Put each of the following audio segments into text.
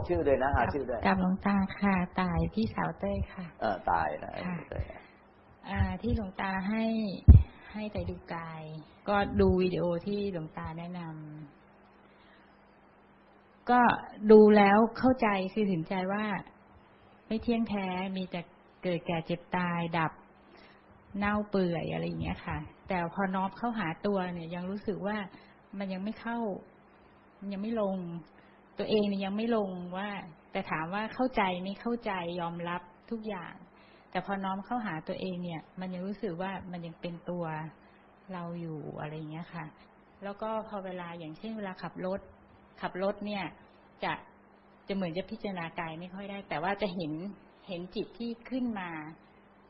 บอกชื่อด้วยนะหาชื่อด้วยกับหลวงตาค่ะ ตายพี่สาวเต้ยค่ะ เออตายนะเต้ยอ่า ที่หลวงตาให้ให้ใจดูกาย ก็ดูวิดีโอที่หลวงตาแนะนำก็ดูแล้วเข้าใจคือถึงใจว่า ไม่เที่ยงแท้มีแต่เกิดแก่เจ็บตายดับเน่าเปื่อยอะไรอย่างเงี้ยค่ะ แต่พอน้อมเข้าหาตัวเนี่ย ยังรู้สึกว่ามันยังไม่เข้า มันยังไม่ลง ตัวเองยยังไม่ลงว่า แต่ถามว่าเข้าใจไม่เข้าใจยอมรับทุกอย่าง แต่พอน้อมเข้าหาตัวเองเนี่ย มันยังรู้สึกว่ามันยังเป็นตัวเราอยู่อะไรเงี้ยค่ะ แล้วก็พอเวลาอย่างเช่นเวลาขับรถ ขับรถเนี่ย จะจะเหมือนจะพิจารณากายไม่ค่อยได้ แต่ว่าจะเห็นเห็นจิตที่ขึ้นมา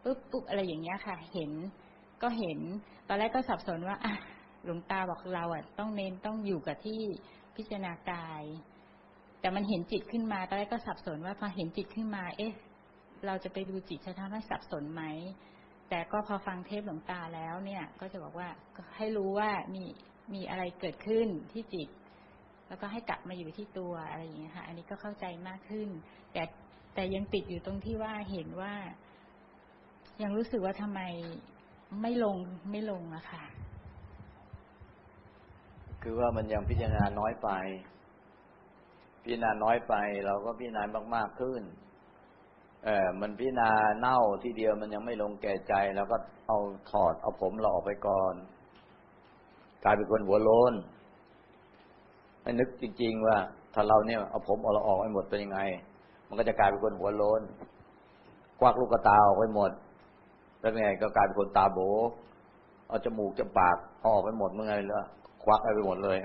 ปุ๊บปุ๊บอะไรอย่างเงี้ยค่ะ เห็นก็เห็น ตอนแรกก็สับสนว่าอะหลวงตาบอกเราอะ ต้องเน้นต้องอยู่กับที่พิจารณากาย แต่มันเห็นจิตขึ้นมาตอนแรกก็สับสนว่าพอเห็นจิตขึ้นมา เอ๊ะ เราจะไปดูจิตจะทำให้สับสนไหมแต่ก็พอฟังเทปหลวงตาแล้วเนี่ย ก็จะบอกว่าให้รู้ว่ามีมีอะไรเกิดขึ้นที่จิต แล้วก็ให้กลับมาอยู่ที่ตัวอะไรอย่างเงี้ยค่ะ อันนี้ก็เข้าใจมากขึ้น แต่แต่ยังติดอยู่ตรงที่ว่าเห็นว่า ยังรู้สึกว่าทำไมไม่ลงไม่ลงอะค่ะ คือว่ามันยังพิจารณาน้อยไป พิจารณาน้อยไป เราก็พิจารณามาก ๆขึ้น เออมันพิจารณาเน่าทีเดียวมันยังไม่ลงแก่ใจแล้วก็เอาถอดเอาผมเราออกไปก่อน กลายเป็นคนหัวโลนให้นึกจริง ๆ ว่า ถ้าเราเนี่ยเอาผมเอาเราออกไปหมดเป็นยังไง มันก็จะกลายเป็นคนหัวโลนควักลูกตาออกไปหมด แล้วไงก็กลายเป็นคนตาโบเอาจมูกจปากออกไปหมดเมื่อไงแล้วควักไปหมดเลย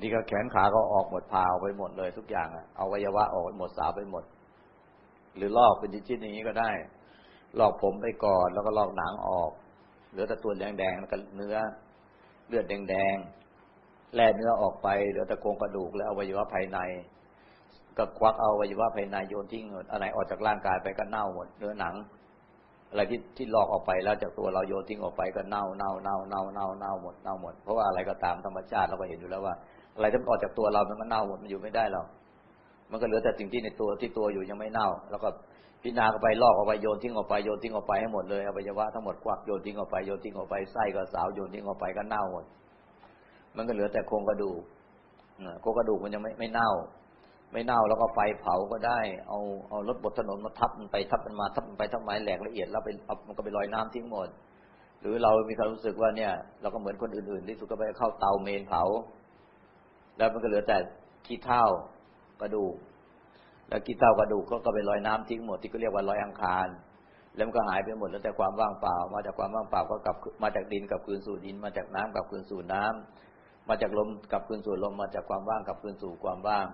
ดีก็แขนขาก็ออกหมดพาออกไปหมดเลย ทุกอย่างอะเอาวัยวะออกไปหมดสาวไปหมด หรือลอกเป็นชิ้นๆอย่างนี้ก็ได้ ลอกผมไปก่อนแล้วก็ลอกหนังออกเหลือแต่ตัวแดงๆแล้วก็เนื้อเลือดแดงๆแล่เนื้อออกไปเหลือแต่โครงกระดูกและอวัยวะภายใน ก็ควักเอาอวัยวะภายในโยนทิ้งอะไรออกจากร่างกายไปก็เน่าหมดเนื้อหนัง อะไรที่ที่ลอกออกไปแล้วจากตัวเราโยนทิ้งออกไปก็เน่าเน่าเน่าเน่าเน่าเน่าหมดเน่าหมดเพราะว่าอะไรก็ตามธรรมชาติเราก็เห็นอยู่แล้วว่า อะไรที่มันออกจากตัวเรามันก็เน่าหมดมันอยู่ไม่ได้หรอกมันก็เหลือแต่สิ่งที่ในตัวที่ตัวอยู่ยังไม่เน่า แล้วก็พิจารณาไปลอกออกไปโยนทิ้งออกไปโยนทิ้งออกไปให้หมดเลยอวัยวะทั้งหมดควักโยนทิ้งออกไปโยนทิ้งออกไปไส้ก็สาวโยนทิ้งออกไปก็เน่าหมด มันก็เหลือแต่โครงกระดูกโครงกระดูกมันยังไม่ไม่เน่า ไม่เน่าแล้วก็ไฟเผาก็ได้ เอาเอารถบดถนนมาทับมันไปทับมันมาทับมันไปทับไม้แหลกละเอียดแล้วไปมันก็ไปลอยน้ำทิ้งหมด หรือเรามีความรู้สึกว่าเนี่ย เราก็เหมือนคนอื่นๆที่สุดก็ไปเข้าเตาเมนเผา แล้วมันก็เหลือแต่ขี้เท่ากระดูก แล้วขี้เท่ากระดูกก็ก็ไปลอยน้ำทิ้งหมดที่ก็เรียกว่าลอยอังคาร แล้วมันก็หายไปหมดแล้วแต่ความว่างเปล่า มาจากความว่างเปล่าก็กลับมาจากดินกับคืนสู่ดิน มาจากน้ำกับคืนสู่น้ำมาจากลมกับคืนสู่ลม มาจากความว่างกับคืนสู่ความว่าง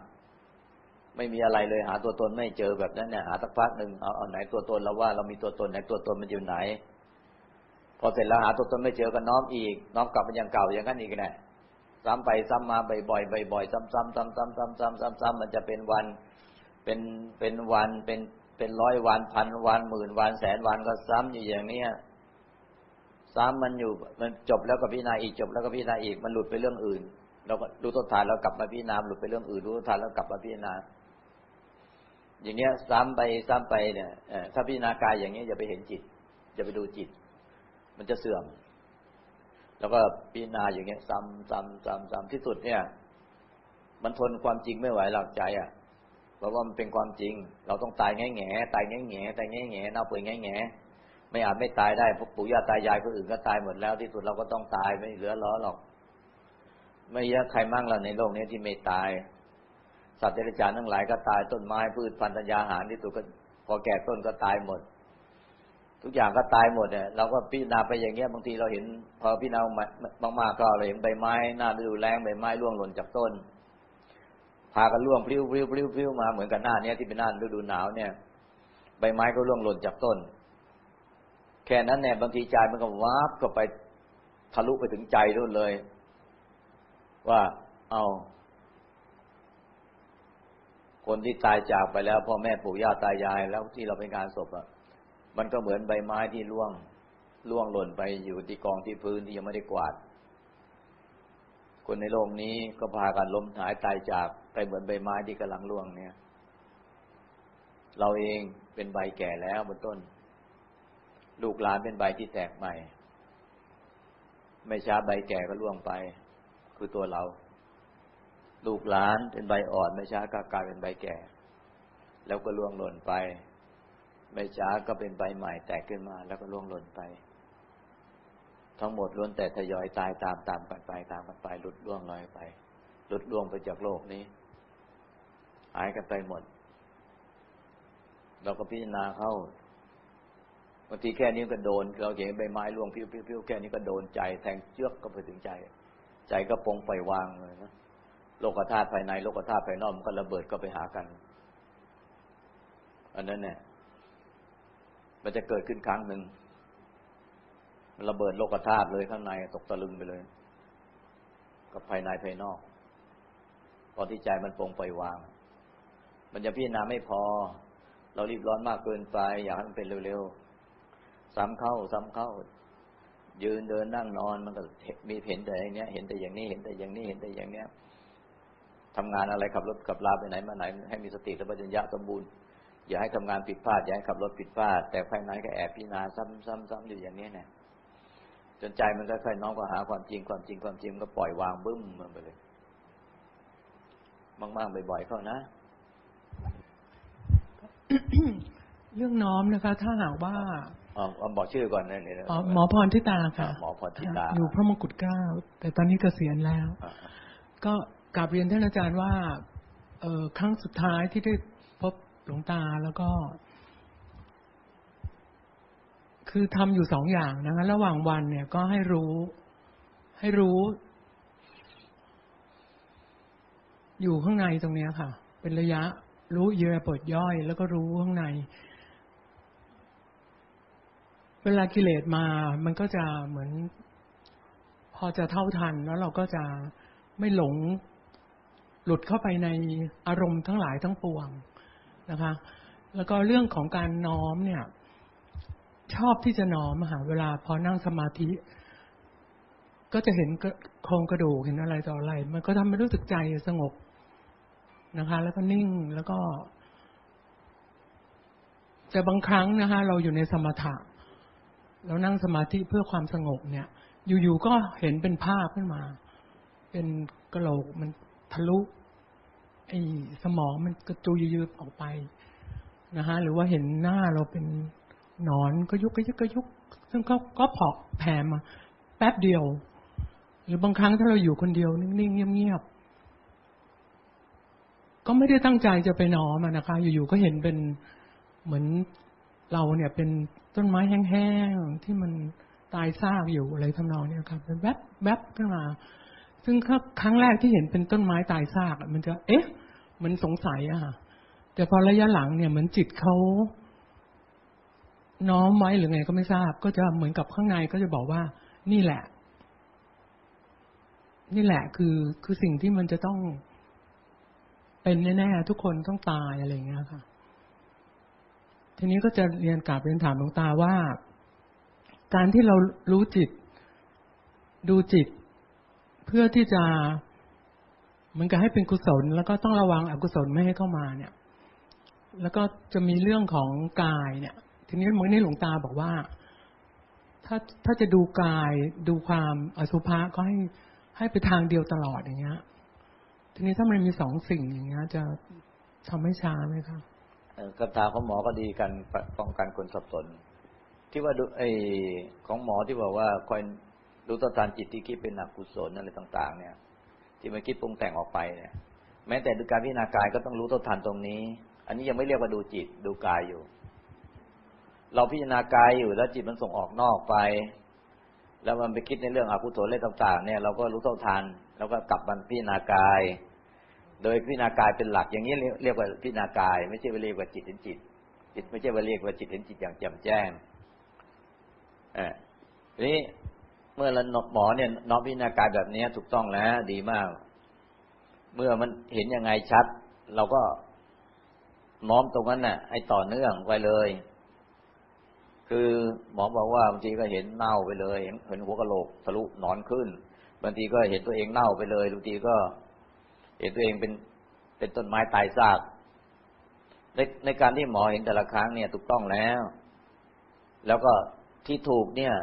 ไม่มีอะไรเลยหาตัวตนไม่เจอแบบนั้นเนี่ยหาสักพักหนึ่งเอาเอาไหนตัวตนเราว่าเรามีตัวตนไหนตัวตนมันอยู่ไหน พอเสร็จแล้วหาตัวตนไม่เจอก็น้อมอีก น้อมกลับมาอย่างเก่าอย่างนั้นอีกแหละ ซ้ำไปซ้ำมาบ่อยๆบ่อยๆซ้ำๆซ้ำๆซ้ำๆซ้ำๆๆมันจะเป็นวันเป็นเป็นวันเป็นเป็นร้อยวันพันวันหมื่นวันแสนวันก็ซ้ำอยู่อย่างเนี้ยซ้ำมันอยู่มันจบแล้วก็พิจารณาอีกจบแล้วก็พิจารณาอีกมันหลุดไปเรื่องอื่น เราก็ดูต้นทานแล้วกลับมาพิจารณาหลุดไปเรื่องอื่นดูต้นทานแล้วกลับมาพิจารณาอย่างเงี้ยซ้ำไปซ้ำไปเนี่ยถ้าพิจารณากายอย่างเงี้ยอย่าไปเห็นจิตอย่าไปดูจิต มันจะเสื่อม แล้วก็พิจารณาอย่างเงี้ย ซ้ำซ้ำซ้ำซ้ำที่สุดเนี่ย มันทนความจริงไม่ไหวหลักใจอะเพราะว่ามันเป็นความจริง เราต้องตายแง่แง่ตายแง่แง่ตายแง่แง่เน่าเปื่อยแง่แง่ไม่อาจไม่ตายได้พวกปู่ย่าตายายคนอื่นก็ตายหมดแล้วที่สุดเราก็ต้องตายไม่เหลือล้อหรอก ไม่เยอะใครมั่งเราในโลกนี้ที่ไม่ตาย สัตว์เดรัจฉานทั้งหลายก็ตายต้นไม้พืชพันธุ์ยาหารที่ตัวก็พอแก่ต้นก็ตายหมด ทุกอย่างก็ตายหมดเนี่ยเราก็พิจารณาไปอย่างเงี้ยบางทีเราเห็น พอพิจารณามากๆก็เราเห็นใบไม้หน้าฤดูแรงใบไม้ร่วงหล่นจากต้น พากันร่วงพลิ้วพลิ้วพลิ้วพลิ้วมาเหมือนกันหน้าเนี้ยที่เป็นหน้าฤดูหนาวเนี่ย ใบไม้ก็ร่วงหล่นจากต้น แค่นั้นเนี่ยบางทีใจมันก็วาบก็ไปทะลุไปถึงใจนู่นเลย ว่าเอาคนที่ตายจากไปแล้วพ่อแม่ปู่ย่าตายายแล้วที่เราเป็นงานศพอะ มันก็เหมือนใบไม้ที่ร่วงร่วงหล่นไปอยู่ที่กองที่พื้นที่ยังไม่ได้กวาด คนในโลกนี้ก็พากันล้มหายตายจากไปเหมือนใบไม้ที่กำลังร่วงเนี่ย เราเองเป็นใบแก่แล้วบนต้น ลูกหลานเป็นใบที่แตกใหม่ ไม่ช้าใบแก่ก็ร่วงไป คือตัวเรา ลูกหลานเป็นใบอ่อน ไม่ช้าก็กลายเป็นใบแก่ แล้วก็ร่วงหล่นไป ไม่ช้าก็เป็นใบใหม่แตกขึ้นมา แล้วก็ร่วงหล่นไป ทั้งหมดล้วนแต่ทยอยตายตามตามกันไปตามกันไป หลุดล่วงลอยไป หลุดล่วงไปจากโลกนี้ หายกันไปหมด เราก็พิจารณาเข้าบางทีแค่นี้ก็โดน เราเห็นใบไม้ร่วงพิ้วๆแค่นี้ก็โดนใจ แทงเชือกก็ไปถึงใจ ใจก็ปงไปวางเลยนะโลกธาตุภายในโลกธาตุภายนอกมันก็ระเบิดก็ไปหากัน อันนั้นเนี่ย มันจะเกิดขึ้นครั้งหนึ่งมันระเบิดโลกธาตุเลยข้างในตกตะลึงไปเลย กับภายในภายนอก ตอนที่ใจมันปงไปวาง มันจะพิจารณาไม่พอ เรารีบร้อนมากเกินไป อยากให้มันเป็นเร็วๆซ้ำเข้า ซ้ำเข้า ยืนเดินนั่งนอนมันก็มีเห็นแต่อย่างเนี้ย เห็นแต่อย่างนี้เห็นแต่อย่างนี้เห็นแต่อย่างเนี้ยทำงานอะไรขับรถขับลาไปไหนมาไหน ให้มีสติและปัญญาสมบูรณ์ อย่าให้ทำงานผิดพลาด อย่าให้ขับรถผิดพลาด แต่ภายในก็แอบพิจารณาซ้ำๆๆอยู่อย่างนี้เนี่ยจนใจมันก็ค่อยน้อมก็หาความจริงความจริงความจริงก็ปล่อยวางบึ้มมันไปเลย มากๆบ่อยๆเข้านะ เรื่องน้อมนะคะ ถ้าหากว่าอ๋อบอกชื่อก่อนนะเนี่ยอ๋อหมอพรทิตาค่ะหมอพรทิตาอยู่พระมงกุฎเกล้าแต่ตอนนี้เกษียณแล้วอ่าก็กราบเรียนท่านอาจารย์ว่า เออครั้งสุดท้ายที่ได้พบ หลวงตาแล้วก็ คือทำอยู่สองอย่างนะคะระหว่างวันเนี่ยก็ให้รู้ ให้รู้ อยู่ข้างในตรงเนี้ยค่ะ เป็นระยะ รู้เยอะเปิดย่อย แล้วก็รู้ข้างใน เวลากิเลสมา มันก็จะเหมือน พอจะเท่าทัน แล้วเราก็จะไม่หลงหลุดเข้าไปในอารมณ์ทั้งหลายทั้งปวง นะคะ แล้วก็เรื่องของการน้อมเนี่ย ชอบที่จะน้อมอะค่ะเวลาพอนั่งสมาธิ ก็จะเห็นโครงกระดูกเห็นอะไรต่ออะไร มันก็ทำให้รู้สึกใจสงบนะคะ แล้วก็นิ่งแล้วก็ แต่บางครั้งนะคะ เราอยู่ในสมถะเรานั่งสมาธิเพื่อความสงบเนี่ย อยู่ๆก็เห็นเป็นภาพขึ้นมา เป็นกระโหลกมันทะลุ ไอ้สมองมันกระจุยยืดออกไปนะคะหรือว่าเห็นหน้าเราเป็นหนอนก็ยุกก็ยุกก็ยุก ซึ่งเขาก็เผาะแผ่มา แป๊บเดียว หรือบางครั้งถ้าเราอยู่คนเดียว นิ่งๆเงียบๆก็ไม่ได้ตั้งใจจะไปน้อมอะนะคะ อยู่ๆก็เห็นเป็นเหมือนเราเนี่ยเป็นต้นไม้แห้งๆที่มันตายซากอยู่อะไรทำนองนี้ครับเป็นแวบแวบขึ้นมา ซึ่งครั้งแรกที่เห็นเป็นต้นไม้ตายซากมันจะ เอ๊ะ เหมันสงสัยอะค่ะแต่พอระยะหลังเนี่ยเหมือนจิตเขาน้อมไว้หรือไงก็ไม่ทราบ ก็จะเหมือนกับข้างในก็จะบอกว่า นี่แหละ นี่แหละคือคือสิ่งที่มันจะต้องเป็นแน่ๆทุกคนต้องตายอะไรอย่างเงี้ยค่ะ ทีนี้ก็จะเรียนกลับเรียนถามหลวงตาว่า การที่เรารู้จิต ดูจิต เพื่อที่จะ มือนกับให้เป็นกุศล แล้วก็ต้องระวังอกุศลไม่ให้เข้ามาเนี่ย แล้วก็จะมีเรื่องของกายเนี่ย ทีนี้เมื่อนี้หลวงตาบอกว่า ถ้าถ้าจะดูกายดูความอสุภะก็ให้ให้ไปทางเดียวตลอดอย่างเงี้ย ทีนี้ถ้ามันมีสองสิ่งอย่างเงี้ย จะทำให้ช้าไหมคะเอ่อคำถามของหมอก็ดีกันป้องกันคนสับสน ที่ว่าดูไอของหมอที่บอกว่าคอยรู้ต่อทานจิตที่คิดเป็นอกุศลอะไรต่าง ๆ เนี่ย ที่มันคิดปรุงแต่งออกไปเนี่ยแม้แต่ดูการพิจารณากายก็ต้องรู้ต่อทานตรงนี้ อันนี้ยังไม่เรียกว่าดูจิตดูกายอยู่ เราพิจารณากายอยู่แล้วจิตมันส่งออกนอกไป แล้วมันไปคิดในเรื่องอกุศลอะไรต่าง ๆ เนี่ยเราก็รู้เท่าทันแล้วก็กลับมันพิจารณากาย โดยพิจารณากายเป็นหลัก อย่างนี้เรียกว่าพิจารณากาย ไม่ใช่ว่าเรียกว่าจิตเห็นจิต จิต ไม่ใช่ว่าเรียกว่าจิตเห็นจิตอย่างแจ่มแจ้งเออทีนี้ เมื่อเราหมอเนี่ยน้อมพิจารณากายแบบนี้ถูกต้องแล้วดีมาก เมื่อมันเห็นยังไงชัด เราก็น้อมตรงนั้นน่ะให้ต่อเนื่องไว้เลย คือหมอบอกว่าบางทีก็เห็นเน่าไปเลยเห็นเห็นหัวกะโหลกทะลุหนอนขึ้นบางทีก็เห็นตัวเองเน่าไปเลยบางทีก็เห็นตัวเองเป็นเป็นต้นไม้ตายซากในในการที่หมอเห็นแต่ละครั้งเนี่ยถูกต้องแล้ว แล้วก็ที่ถูกเนี่ย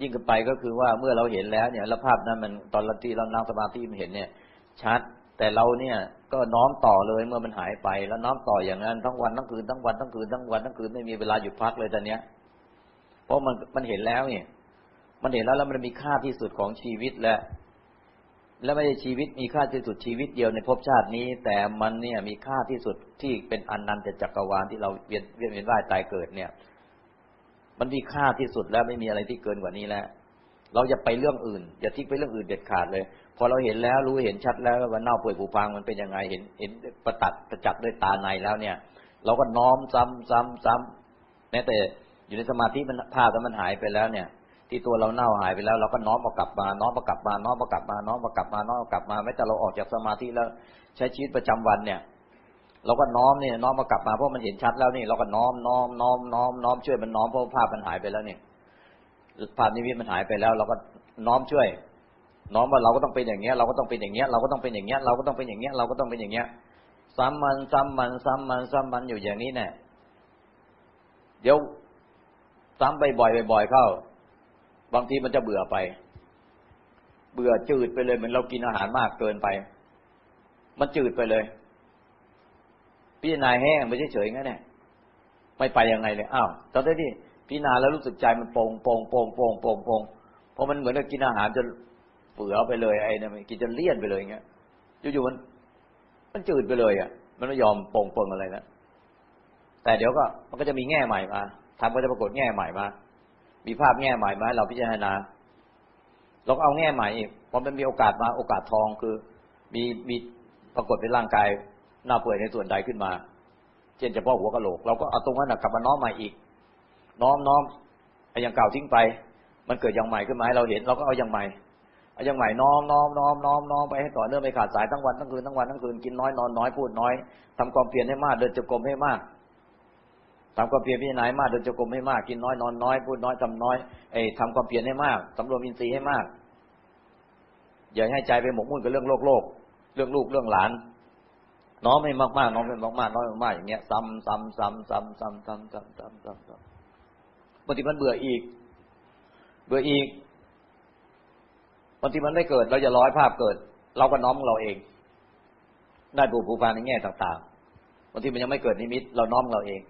ยิ่งขึ้นไปก็คือว่าเมื่อเราเห็นแล้วเนี่ยแล้วภาพนั้นมันตอนที่เรานั่งสมาธิมันเห็นเนี่ย ชัด แต่เราเนี่ยก็น้อมต่อเลยเมื่อมันหายไป แล้วน้อมต่ออย่างนั้นทั้งวันทั้งคืนทั้งวันทั้งคืนทั้งวันทั้งคืนไม่มีเวลาหยุดพักเลยตอนเนี้ย เพราะมันมันเห็นแล้วเนี่ย มันเห็นแล้วแล้วมันมีค่าที่สุดของชีวิตและ และไม่ใช่ชีวิตมีค่าที่สุดชีวิตเดียวในภพชาตินี้ แต่มันเนี่ยมีค่าที่สุดที่เป็นอนันต์จักรวาลที่เราเวียนเวียนเวียนว่ายตายเกิดเนี่ย มันมีค่าที่สุดแล้วไม่มีอะไรที่เกินกว่านี้แล้ว เราจะไปเรื่องอื่นอย่าทิ้งไปเรื่องอื่นเด็ดขาดเลย พอเราเห็นแล้วรู้เห็นชัดแล้วว่าเน่าป่วยผุพังมันเป็นยังไงเห็นเห็นประตัดประจักษ์ด้วยตาในแล้วเนี่ย เราก็น้อมซ้ำซ้ำซ้ำแม้แต่อยู่ในสมาธิมันภาพแล้วมันหายไปแล้วเนี่ยที่ตัวเราเน่าหายไปแล้วเราก็น้อมมากลับมาน้อมมากลับมาน้อมมากลับมาน้อมมากลับมาน้อมมากลับมาแม้แต่เราออกจากสมาธิแล้วใช้ชีวิตประจำวันเนี่ย เราก็น้อมเนี่ยน้อมมากลับมาเพราะมันเห็นชัดแล้วนี่เราก็น้อมน้อมน้อมน้อมน้อมช่วยมันน้อมเพราะภาพมันหายไปแล้วเนี่ยภาพนิมิตมันหายไปแล้ว เราก็น้อมช่วย น้อมว่าเราก็ต้องเป็นอย่างเงี้ย เราก็ต้องเป็นอย่างเงี้ย เราก็ต้องเป็นอย่างเงี้ย เราก็ต้องเป็นอย่างเงี้ย เราก็ต้องเป็นอย่างเงี้ยซ้ำมันซ้ำมันซ้ำมันซ้ำมันอยู่อย่างนี้เนี่ยเดี๋ยวซ้ำไปบ่อยๆบ่อยเข้า บางทีมันจะเบื่อไป เบื่อจืดไปเลยเหมือนเรากินอาหารมากเกินไป มันจืดไปเลย พี่นาแห้งไปเฉยๆงั้นเนี่ยไม่ไปยังไงเลยอ้าวตอนที่พี่นาแล้วรู้สึกใจมันโป่งโป่งโป่งโป่งโป่งโป่งเพราะมันเหมือนกับกินอาหารจนเบื่อไปเลยไอ้นี่ยมันกินจนเลี่ยนไปเลยอย่างเงี้ยอยู่ๆมันมันจืดไปเลยอะ มันไม่ยอมโป่งโป่งอะไรนะแต่เดี๋ยวก็มันก็จะมีแง่ใหม่มาทำก็จะปรากฏแง่ใหม่มา มีภาพแง่ใหม่มาให้เราพิจารณาเราก็เอาแง่ใหม่อีกพอมันมีโอกาสมาโอกาสทองคือ มีมีปรากฏเป็นร่างกาย หน้าเปื่อยในส่วนใดขึ้นมา เช่นเฉพาะหัวกะโหลก เราก็เอาตรงนั้นกลับมาน้อมใหม่อีก น้อมน้อมไอ้อย่างเก่าทิ้งไป มันเกิดอย่างใหม่ขึ้นมาให้เราเห็นเราก็เอาอย่างใหม่เอาอย่างใหม่น้อมน้อมน้อมน้อมน้อมไปให้ต่อเนื่องไปขาดสายทั้งวันทั้งคืนทั้งวันทั้งคืนกินน้อยนอนน้อยพูดน้อยทำความเพียรให้มากเดินจงกรมให้มากทำความเพียรพิจารณาให้มากเดินจงกรมให้มากกินน้อยนอนน้อยพูดน้อยทำน้อยไอ้ทำความเพียรให้มากสำรวมอินทรีย์ให้มากอย่าให้ใจไปหมกมุ่นกับเรื่องโลกโลก เรื่องลูกเรื่องหลาน น้องไม่มากมากน้องไม่มากมากน้อยมากอย่างเงี้ยซ้ำซ้ำซ้ำซ้ำซ้ำซ้ำซ้ำซ้ำซ้ำซ้ำบางทีมันเบื่ออีก เบื่ออีกบางทีมันไม่เกิด เราจะร้อยภาพเกิด เราก็น้อมเราเอง ได้ปูผูพานในแง่ต่างๆบางทีมันยังไม่เกิดนิมิต เราน้อมเราเอง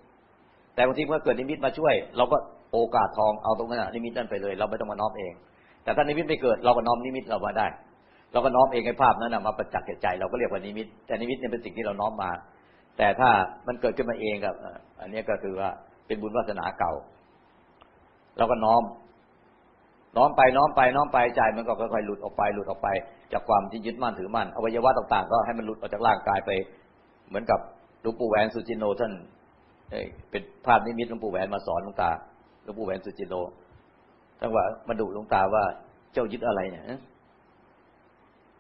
แต่บางทีเมื่อเกิดนิมิตมาช่วย เราก็โอกาสทองเอาตรงนั้นนิมิตนั่นไปเลย เราไม่ต้องมาน้อมเอง แต่ถ้านิมิตไม่เกิด เราก็น้อมนิมิตเรามาได้ เราก็น้อมเองให้ภาพนั้นมาประจักษ์แก่ใจ เราก็เรียกว่านิมิต แต่นิมิตเนี่ยเป็นสิ่งที่เราน้อมมา แต่ถ้ามันเกิดขึ้นมาเองกับอันนี้ก็คือว่าเป็นบุญวาสนาเก่า เราก็น้อม น้อมไปน้อมไปน้อมไปใจ มันก็ค่อยๆหลุดออกไปหลุดออกไป จากความที่ยึดมั่นถือมั่นอวัยวะต่างๆ ก็ให้มันหลุดออกจากร่างกายไป เหมือนกับหลวงปู่แหวนสุจินโนท่านเป็นภาพนิมิตหลวงปู่แหวนมาสอนหลวงตาหลวงปู่แหวนสุจินโนทั้งว่ามาดุหลวงตาว่าเจ้ายึดอะไรเนี่ย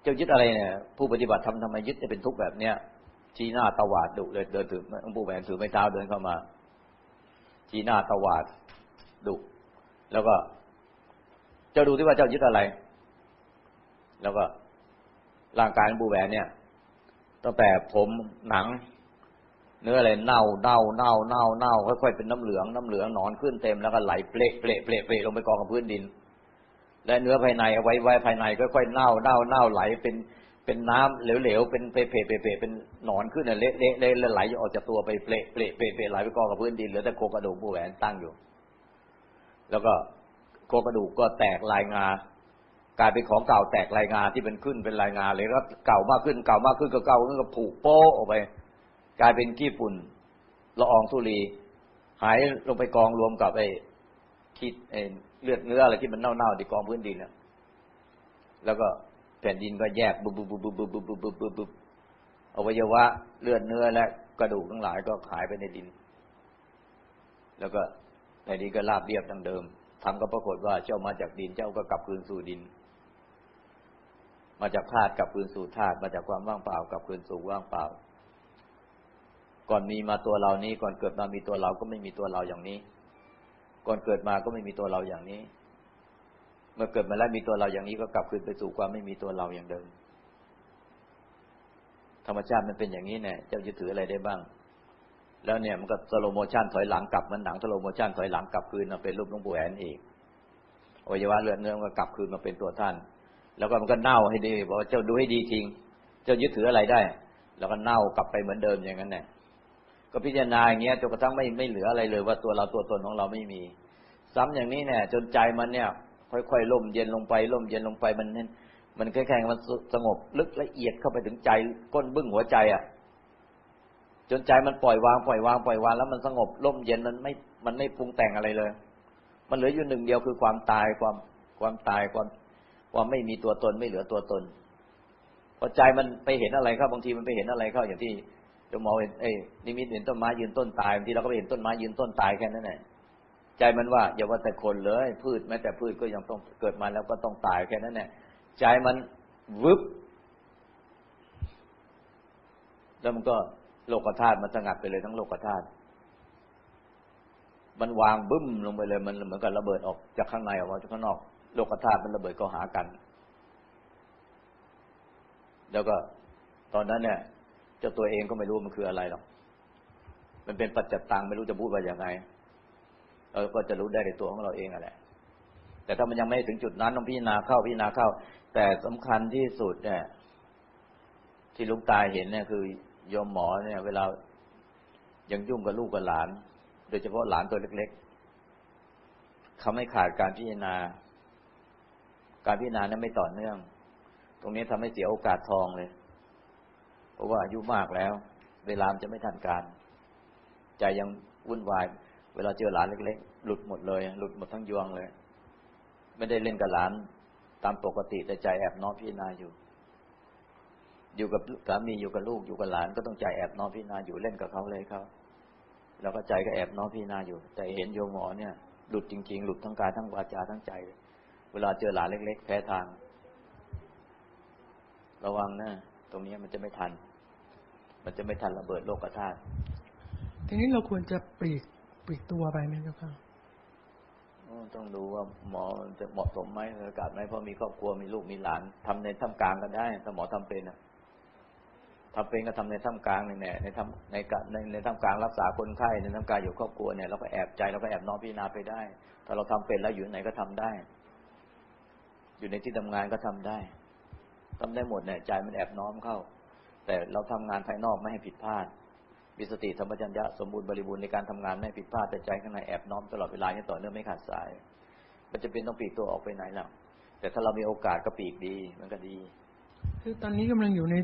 เจ้ายึดอะไรเนี่ยผู้ปฏิบัติทำทำไมยึดจะเป็นทุกข์แบบเนี้ยชี้หน้าตวาดดุเลยเดินถือหลวงปู่แหวนถือไม้เท้าเดินเข้ามาชี้หน้าตวาดดุแล้วก็เจ้าดูที่ว่าเจ้ายึดอะไร แล้วก็ร่างกายหลวงปู่แหวนเนี่ยตั้งแต่ผมหนัง เนื้ออะไรเน่าเน่าเน่าเน่าเน่าค่อยๆเป็นน้ำเหลืองน้ำเหลืองนอนขึ้นเต็มแล้วก็ไหลเปละเปละเปละเปละลงไปกองกับพื้นดิน และเนื้อภายในเอาไว้ไว้ภายในค่อยๆเน่าเน่าเน่าไหลเป็นเป็นน้ำเหลวๆเป็นเปเปะเปเปะเป็นหนอนขึ้นเละเละเละไหลออกจากตัวไปเปละเปะเปะเปะไหลไปกองกับพื้นดินเหลือแต่โครงกระดูกผู้แหวนตั้งอยู่ แล้วก็โครงกระดูกก็แตกลายงากลายเป็นของเก่าแตกลายงาที่เป็นขึ้นเป็นลายงาเลยก็เก่ามากขึ้นเก่ามากขึ้นก็เก่าขึ้นก็ผูกโป๊ออกไป กลายเป็นขี้ฝุ่นละอองธุลี หายลงไปกองรวมกับไอ้คิด เลือดเนื้ออะไรที่มันเน่าๆที่กองพื้นดินแล้วก็แผ่นดินก็แยกบุบบุบบุบบุบบุบบุบบุบบุบบุบอวัยวะเลือดเนื้อและกระดูกทั้งหลายก็หายไปในดิน แล้วก็ในดินก็ราบเรียบดังเดิมทำก็ปรากฏว่าเจ้ามาจากดินเจ้าก็กลับคืนสู่ดิน มาจากธาตุกลับคืนสู่ธาตุมาจากความว่างเปล่ากลับคืนสู่ว่างเปล่า ก่อนมีมาตัวเรานี้ก่อนเกิดมามีตัวเราก็ไม่มีตัวเราอย่างนี้ ก่อนเกิดมาก็ไม่มีตัวเราอย่างนี้ เมื่อเกิดมาแล้วมีตัวเราอย่างนี้ก็กลับคืนไปสู่ความไม่มีตัวเราอย่างเดิม ธรรมชาติมันเป็นอย่างนี้เนี่ยจะยึดถืออะไรได้บ้าง แล้วเนี่ยมันก็ slow motion ถอยหลังกลับมันหนัง slow motion ถอยหลังกลับคืนมาเป็นรูปหลวงปู่แหวนอีกอวัยวะเลือดเนื้อมันก็กลับคืนมาเป็นตัวท่าน แล้วก็มันก็เน่าให้ดีบอกว่าเจ้าดูให้ดีจริง เจ้ายึดถืออะไรได้ แล้วก็เน่ากลับไปเหมือนเดิมอย่างนั้นเนี่ย ก็พิจารณาอย่างเงี้ยจนกระทั่งไม่ไม่เหลืออะไรเลย ว่าตัวเราตัวตนของเราไม่มี ซ้ำอย่างนี้เนี่ย จนใจมันเนี่ย ค่อยๆล่มเย็นลงไปล่มเย็นลงไปมันมันแค่ๆมันสงบลึกละเอียดเข้าไปถึงใจก้นบึ้งหัวใจอะ จนใจมันปล่อยวางปล่อยวางปล่อยวางแล้วมันสงบล่มเย็นมันไม่มันไม่ปรุงแต่งอะไรเลย มันเหลืออยู่หนึ่งเดียวคือความตายความความตายความความไม่มีตัวตนไม่เหลือตัวตนพอใจมันไปเห็นอะไรเข้าบางทีมันไปเห็นอะไรเข้าอย่างที่ จะมองเห็นเอ้นิมิตเห็นต้นไม้ยืนต้นตายบางทีเราก็ไปเห็นต้นไม้ยืนต้นตายแค่นั้นแหละใจมันว่าอย่าว่าแต่คนเลย พืชแม้แต่พืชก็ยังต้องเกิดมาแล้วก็ต้องตายแค่นั้นแหละใจมันวึบแล้วมันก็โลกธาตุมันสงัดไปเลยทั้งโลกธาตุมันวางบึ้มลงไปเลยมันเหมือนกับระเบิดออกจากข้างในออกมาจากข้างนอก โลกธาตุมันระเบิดก็หากัน แล้วก็ตอนนั้นเนี่ย จ้าตัวเองก็ไม่รู้มันคืออะไรหรอก มันเป็นปัจจัตตังไม่รู้จะพูดว่าอย่างไงเราก็จะรู้ได้ในตัวของเราเองอะไรแต่ถ้ามันยังไม่ถึงจุดนั้นต้องพิจารณาเข้าพิจารณาเข้า แต่สำคัญที่สุดเนี่ย ที่ลุงตายเห็นเนี่ยคือยมหมอเนี่ย เวลายังยุ่งกับลูกกับหลาน โดยเฉพาะหลานตัวเล็กๆเขาไม่ขาดการพิจารณา การพิจารณานั้นไม่ต่อเนื่อง ตรงนี้ทำให้เสียโอกาสทองเลย เพราะว่าอายุมากแล้ว เวลามจะไม่ทันการ ใจยังวุ่นวาย เวลาเจอหลานเล็ก ๆ หลุดหมดเลย หลุดหมดทั้งยวงเลย ไม่ได้เล่นกับหลานตามปกติแต่ใจแอบน้อมพิจารณาอยู่ อยู่กับสามีอยู่กับลูกอยู่กับหลานก็ต้องใจแอบน้อมพิจารณาอยู่เล่นกับเขาเลยเขาแล้วก็ใจก็แอบน้อมพิจารณาอยู่ แต่เห็นโยมหมอเนี่ยหลุดจริง ๆ หลุดทั้งกายทั้งวาจาทั้งใจ เวลาเจอหลานเล็ก ๆ แพ้ทาง ระวังนะ รงนี้มันจะไม่ทัน มันจะไม่ทันระเบิดโลกธาตุทีนี้เราควรจะปลีกปลีกตัวไปไหมเจ้าค่ะต้องดูว่าหมอจะเหมาะสมไหมอากาศไหมเพราะมีครอบครัวมีลูกมีหลานทำในท่ามกลางกันได้ถ้าหมอทำเป็นอะทำเป็นก็ทำในท่ามกลางในแน่ในทำในในในท่ามกลางรักษาคนไข้ในท่ามกลางอยู่ครอบครัวเนี่ยเราก็แอบใจเราก็แอบน้อมพิจารณาไปได้ ถ้าเราทำเป็นแล้วอยู่ไหนก็ทำได้ อยู่ในที่ทำงานก็ทำได้ ทำได้หมดเนี่ยใจมันแอบน้อมเข้า แต่เราทำงานภายนอกไม่ให้ผิดพลาดมีสติธรรมจัญญะสมบูรณ์บริบูรณ์ในการทำงานไม่ผิดพลาดแต่ใจข้างในแอบน้อมตลอดเวลาเนี่ยต่อเนื่องไม่ขาดสาย มันจะเป็นต้องปีกตัวออกไปไหนแล้วแต่ถ้าเรามีโอกาสก็ปีกดีมันก็ดี คือตอนนี้กำลังอยู่ใน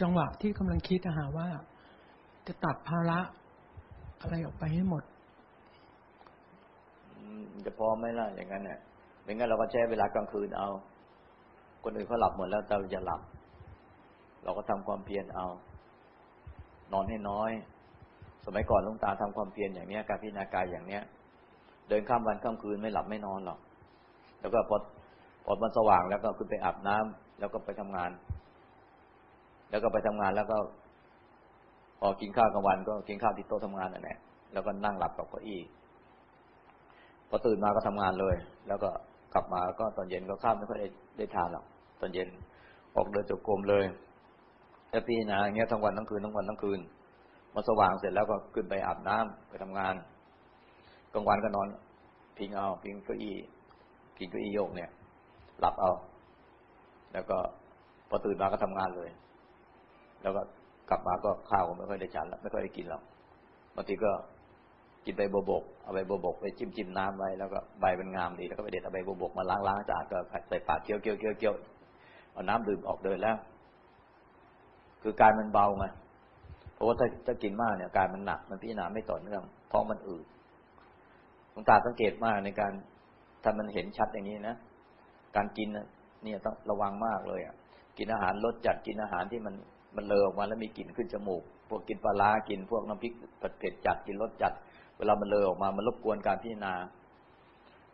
จังหวะที่กำลังคิดนะฮะว่า จะตัดภาระอะไรออกไปให้หมดจะพอไหมล่ะอย่างนั้นเนี่ยไม่งั้นเราก็ใช้เวลากลางคืนเอา คนอื่นเขาหลับหมดแล้วเราจะหลับ เราก็ทำความเพียรเอา นอนให้น้อย สมัยก่อนลุงตาทำความเพียรอย่างเนี้ย การพิจารณากายอย่างเนี้ย เดินข้ามวันข้ามคืนไม่หลับไม่นอนหรอก แล้วก็พอพอมันสว่างแล้วก็ขึ้นไปอาบน้ำแล้วก็ไปทำงาน แล้วก็ไปทำงานแล้วก็พอกินข้าวกลางวันก็กินข้าวที่โต๊ะทำงานนั่นแหละแล้วก็นั่งหลับกับเก้าอี้พอตื่นมาก็ทำงานเลย แล้วก็กลับมาก็ตอนเย็นก็ข้าวไม่ค่อยได้ได้ทานหรอก ตอนเย็นออกเดินจงกรมเลยแต่พี่นะอย่างเงี้ยทั้งวันทั้งคืนทั้งวันทั้งคืนมาสว่างเสร็จแล้วก็ขึ้นไปอาบน้ำไปทำงานกลางวันก็นอนพิงเอาพิงเก้าอี้พิงเก้าอี้โยกเนี่ย หลับเอา แล้วก็พอตื่นมาก็ทำงานเลย แล้วก็กลับมาก็ข้าวก็ไม่ค่อยได้ฉันแล้วไม่ค่อยได้กินหรอกบางทีก็กินใบบัวบกเอาใบบัวบกไปจิ้มจิ้มน้ำไว้แล้วก็ใบมันงามดีแล้วก็ไปเด็ดเอาใบบัวบกมาล้างล้างสะอาดก็ใส่ปากเคี้ยวเคี้ยวเคี้ยวเคี้ยว เอาน้ำดื่มออกเดินแล้ว คือการมันเบาไงเพราะว่าถ้าถ้ากินมากเนี่ยการมันหนัก มันพิจารณาไม่ต่อเนื่องท้องมันอืดหลวงตาสังเกตมากในการถ้ามันเห็นชัดอย่างนี้นะการกินเนี่ยต้องระวังมากเลยอะ กินอาหารรสจัดกินอาหารที่มันมันเลอออกมาแล้วมีกลิ่นขึ้นจมูก พวกกินปลากินพวกน้ำพริกเผ็ดจัดกินรสจัด เวลามันเลอออกมามันรบกวนการพิจารณา